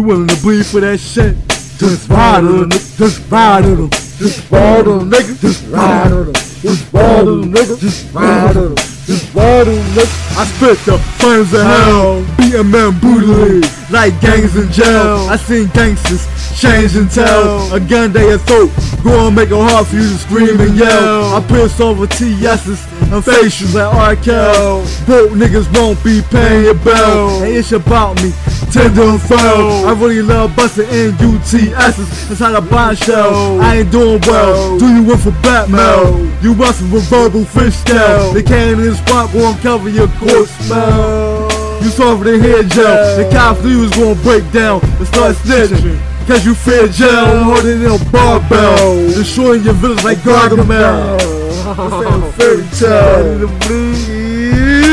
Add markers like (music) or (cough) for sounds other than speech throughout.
You willing to bleed for that shit? Just ride on them, just ride on them, just ride on them, nigga, just ride on them, just ride nigga, just ride on just ride nigga. I spit the flames of hell, men brutally, like gangs in jail. I seen gangsters change and tell, a gun they a throat, go and make it hard for you to scream and yell. I piss over TS's facials like R. Kelly. Broke niggas won't be paying your bill, and it's about me tender and foul. I really love busting N-U-T-S's inside a bombshell. I ain't doing well. Do you work for Batman? You busting with verbal fish scale. They came in this spot gon' cover your court smell. You soft the head gel. The cops knew you was gonna break down and start snitching. Cause you fear jail, holding in a barbell. Destroying your village like Gargamel. Fairy tale.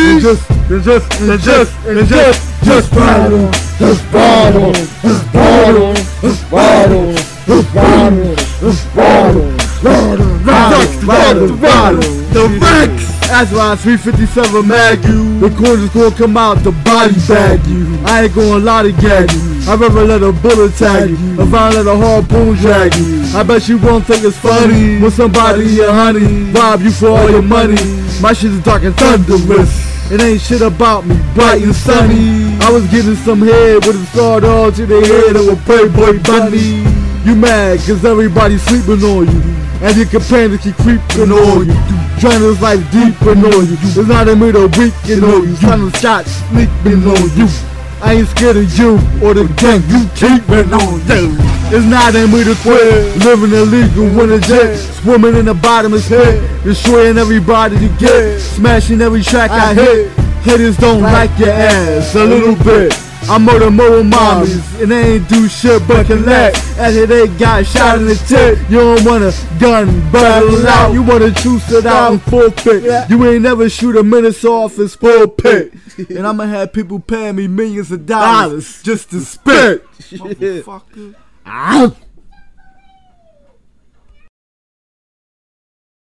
And just, and just, and just, and just, just bottle, just bottle, just bottle, just bottle, just bottle, just bottle, bottle, bottle, bottle, the Rex. That's why 357 mag you. The corner's gonna come out to body bag you. I ain't gonna lie to gag you. I'd rather let a bullet tag you. If I let a harpoon drag you. I bet you won't think it's funny when somebody a honey rob you for all your money. My shit is dark and thunderous. It ain't shit about me, bright and sunny. I was getting some head with a sword all to the head of a Playboy bunny. You mad cause everybody's sleeping on you. And your companions keep creeping on you. Trying to life deeping on you. It's not a middle weekend on you. Trying to shot sleeping on you. I ain't scared of you or the gang you keeping on you. It's not in me to quit. Living illegal in a jet. Swimming in the bottomless pit. Destroying everybody you get. Smashing every track I hit. Haters don't like your ass a little bit. I murder more mommies and they ain't do shit but collect. After they got shot in the tip, you don't want a gun battle out. You want to choose it out and forfeit. You ain't never shoot a minute's off his pulpit. And I'ma have people paying me millions of dollars just to spit. (laughs) Motherfucker. Ah.